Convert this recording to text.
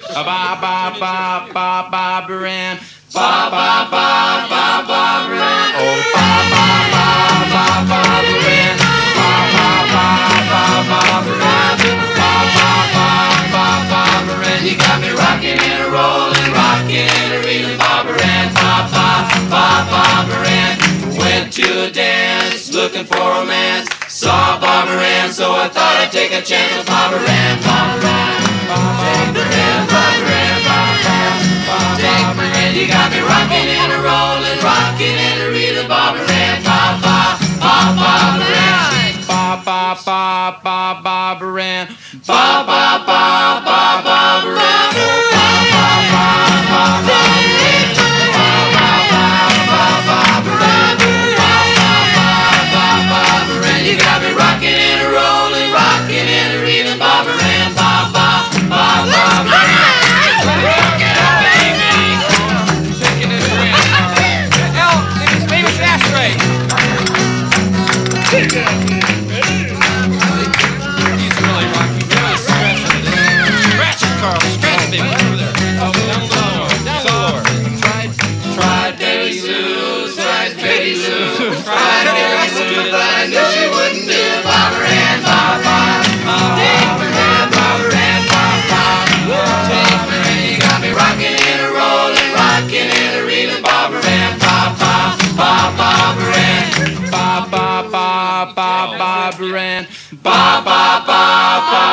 Ba ba ba ba Barbara Ann. Ba ba ba ba Barbara Ann. Oh ba ba ba ba Barbara Ann. Ba ba ba ba Barbara Ann. Ba ba ba ba Barbara Ann. You got me rocking and rolling, rocking and reeling, Barbara Ann. Ba ba ba Barbara Ann. Went to a dance, looking for romance. Saw Barbara Ann, so I thought I'd take a chance with Barbara ba ba ba. Ba ba ba ba ba ba ba ba. Ba ba ba ba. Ba baby. they went over there. Oh, down lower, down lower. Tried, tried Betty Sue, tried Betty Sue, tried Betty Sue, but I knew she wouldn't do Barbara Ann Baba. ba ba ba ba Baba. Bobber ba ba ba ba rocking and ba ba ba ba a reeling, ba ba ba ba. and Baba, Barbara Ann Baba, Barbara Ann Baba.